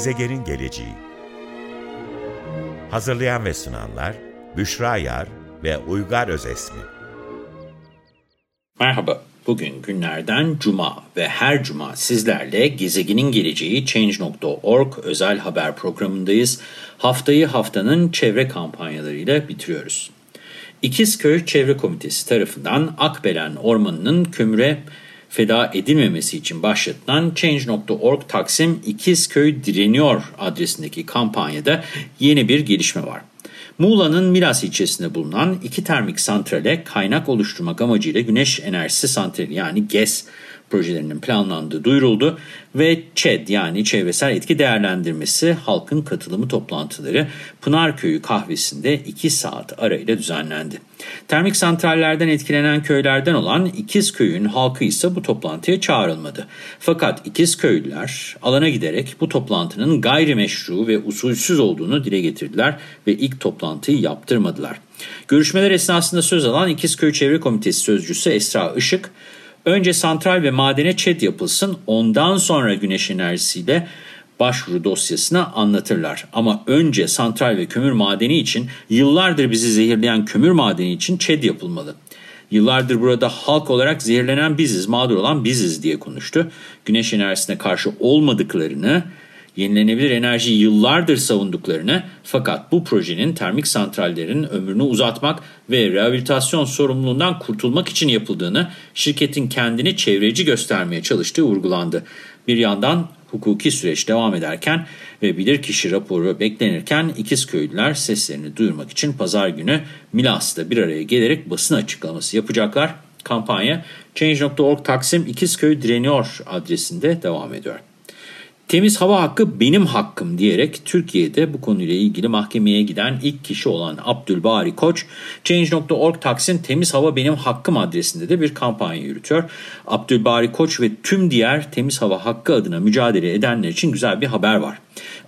Gezegenin geleceği Hazırlayan ve sunanlar Büşra Yar ve Uygar Özesmi Merhaba, bugün günlerden Cuma ve her Cuma sizlerle Gezegenin Geleceği Change.org özel haber programındayız. Haftayı haftanın çevre kampanyalarıyla bitiriyoruz. İkizköy Çevre Komitesi tarafından Akbelen Ormanı'nın kömüre feda edilmemesi için başlatılan Change.org Taksim İkizköy Direniyor adresindeki kampanyada yeni bir gelişme var. Muğla'nın Milas ilçesinde bulunan iki termik santrale kaynak oluşturmak amacıyla güneş enerjisi santrali yani GES projelerinin planlandığı duyuruldu ve ÇED yani çevresel etki değerlendirmesi halkın katılımı toplantıları Pınarköy'ü kahvesinde 2 saat arayla düzenlendi. Termik santrallerden etkilenen köylerden olan İkizköy'ün halkı ise bu toplantıya çağrılmadı. Fakat İkizköylüler alana giderek bu toplantının gayrimeşru ve usulsüz olduğunu dile getirdiler ve ilk toplantıyı yaptırmadılar. Görüşmeler esnasında söz alan İkizköy Çevre Komitesi Sözcüsü Esra Işık, Önce santral ve madene çet yapılsın, ondan sonra güneş enerjisiyle başvuru dosyasına anlatırlar. Ama önce santral ve kömür madeni için yıllardır bizi zehirleyen kömür madeni için ÇED yapılmalı. Yıllardır burada halk olarak zehirlenen biziz, mağdur olan biziz diye konuştu. Güneş enerjisine karşı olmadıklarını, yenilenebilir enerjiyi yıllardır savunduklarını fakat bu projenin termik santrallerin ömrünü uzatmak ve rehabilitasyon sorumluluğundan kurtulmak için yapıldığını şirketin kendini çevreci göstermeye çalıştığı vurgulandı. Bir yandan hukuki süreç devam ederken ve bilirkişi raporu beklenirken İkizköylüler seslerini duyurmak için pazar günü Milas'ta bir araya gelerek basın açıklaması yapacaklar. Kampanya Change.org Taksim İkizköy Direniyor adresinde devam ediyor. Temiz hava hakkı benim hakkım diyerek Türkiye'de bu konuyla ilgili mahkemeye giden ilk kişi olan Abdülbari Koç, Change.org Taksim Temiz Hava Benim Hakkım adresinde de bir kampanya yürütüyor. Abdülbari Koç ve tüm diğer temiz hava hakkı adına mücadele edenler için güzel bir haber var.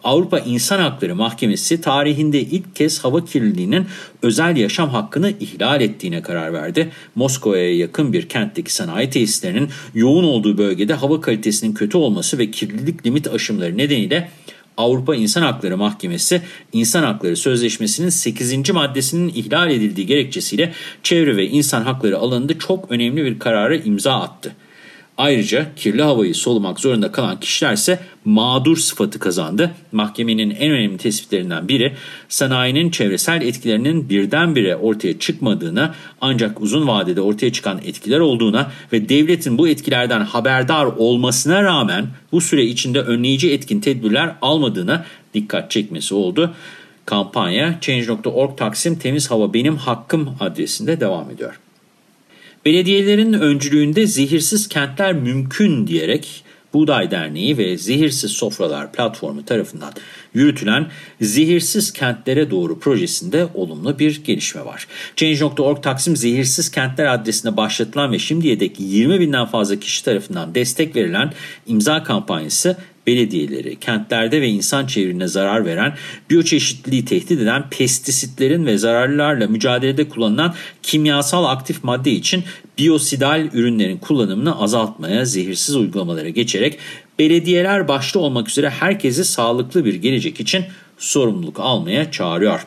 Avrupa İnsan Hakları Mahkemesi tarihinde ilk kez hava kirliliğinin özel yaşam hakkını ihlal ettiğine karar verdi. Moskova'ya yakın bir kentteki sanayi tesislerinin yoğun olduğu bölgede hava kalitesinin kötü olması ve kirlilik limit aşımları nedeniyle Avrupa İnsan Hakları Mahkemesi İnsan Hakları Sözleşmesi'nin 8. maddesinin ihlal edildiği gerekçesiyle çevre ve insan hakları alanında çok önemli bir karara imza attı. Ayrıca kirli havayı solumak zorunda kalan kişiler ise mağdur sıfatı kazandı. Mahkemenin en önemli tespitlerinden biri sanayinin çevresel etkilerinin birdenbire ortaya çıkmadığına ancak uzun vadede ortaya çıkan etkiler olduğuna ve devletin bu etkilerden haberdar olmasına rağmen bu süre içinde önleyici etkin tedbirler almadığına dikkat çekmesi oldu. Kampanya Change.org Taksim Temiz Hava Benim Hakkım adresinde devam ediyor. Belediyelerin öncülüğünde zehirsiz kentler mümkün diyerek Buğday Derneği ve Zehirsiz Sofralar Platformu tarafından yürütülen Zehirsiz Kentlere Doğru projesinde olumlu bir gelişme var. Change.org Taksim Zehirsiz Kentler adresine başlatılan ve şimdiye dek 20 binden fazla kişi tarafından destek verilen imza kampanyası belediyeleri, kentlerde ve insan çevrine zarar veren, biyoçeşitliliği tehdit eden pestisitlerin ve zararlarla mücadelede kullanılan kimyasal aktif madde için biyosidal ürünlerin kullanımını azaltmaya, zehirsiz uygulamalara geçerek belediyeler başta olmak üzere herkesi sağlıklı bir gelecek için sorumluluk almaya çağırıyor.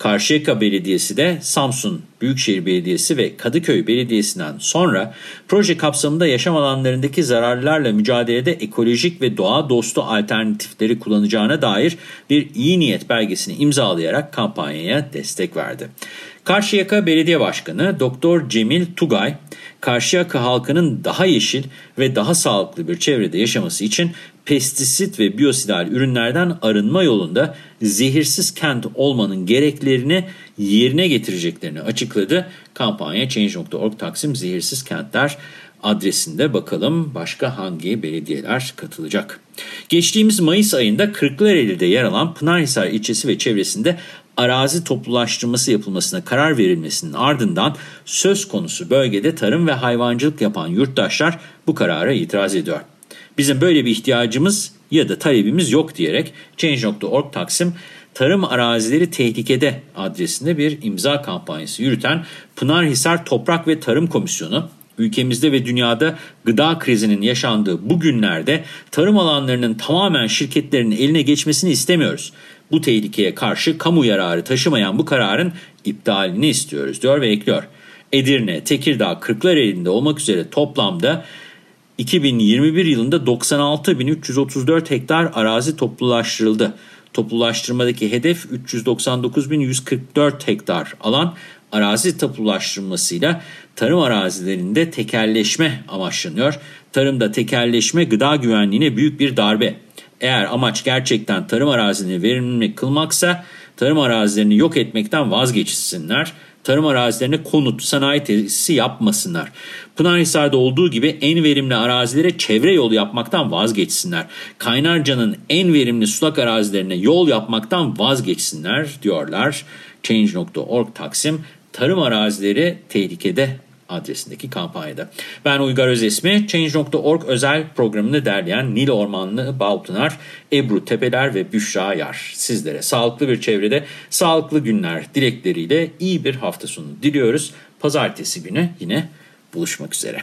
Karşıyaka Belediyesi de Samsun Büyükşehir Belediyesi ve Kadıköy Belediyesi'nden sonra proje kapsamında yaşam alanlarındaki zararlarla mücadelede ekolojik ve doğa dostu alternatifleri kullanacağına dair bir iyi niyet belgesini imzalayarak kampanyaya destek verdi. Karşıyaka Belediye Başkanı Doktor Cemil Tugay, Karşıyaka halkının daha yeşil ve daha sağlıklı bir çevrede yaşaması için pestisit ve biyosidal ürünlerden arınma yolunda zehirsiz kent olmanın gereklerini yerine getireceklerini açıkladı. Kampanya Change.org Taksim Zehirsiz Kentler adresinde bakalım başka hangi belediyeler katılacak. Geçtiğimiz Mayıs ayında Kırklareli'de yer alan Pınarhisar ilçesi ve çevresinde arazi toplulaştırması yapılmasına karar verilmesinin ardından söz konusu bölgede tarım ve hayvancılık yapan yurttaşlar bu karara itiraz ediyor. Bizim böyle bir ihtiyacımız ya da talebimiz yok diyerek Change.org Taksim Tarım Arazileri Tehlikede adresinde bir imza kampanyası yürüten Pınarhisar Toprak ve Tarım Komisyonu Ülkemizde ve dünyada gıda krizinin yaşandığı bu günlerde tarım alanlarının tamamen şirketlerin eline geçmesini istemiyoruz. Bu tehlikeye karşı kamu yararı taşımayan bu kararın iptalini istiyoruz diyor ve ekliyor. Edirne, Tekirdağ, Kırklareli'nde olmak üzere toplamda 2021 yılında 96.334 hektar arazi toplulaştırıldı. Toplulaştırmadaki hedef 399.144 hektar alan arazi tapulaştırmasıyla tarım arazilerinde tekelleşme amaçlanıyor. Tarımda tekelleşme gıda güvenliğine büyük bir darbe. Eğer amaç gerçekten tarım arazilerini verimli kılmaksa tarım arazilerini yok etmekten vazgeçsinler. Tarım arazilerine konut, sanayi tesisi yapmasınlar. Pınarhisar'da olduğu gibi en verimli arazilere çevre yolu yapmaktan vazgeçsinler. Kaynarca'nın en verimli sulak arazilerine yol yapmaktan vazgeçsinler diyorlar. Change.org Taksim tarım arazileri tehlikede adresindeki kampanyada. Ben Uygar Özesmi, Change.org özel programını derleyen Nil Ormanlı Balpınar, Ebru Tepeler ve Büşra Yar. Sizlere sağlıklı bir çevrede, sağlıklı günler dilekleriyle iyi bir hafta sonu diliyoruz. Pazartesi günü yine buluşmak üzere.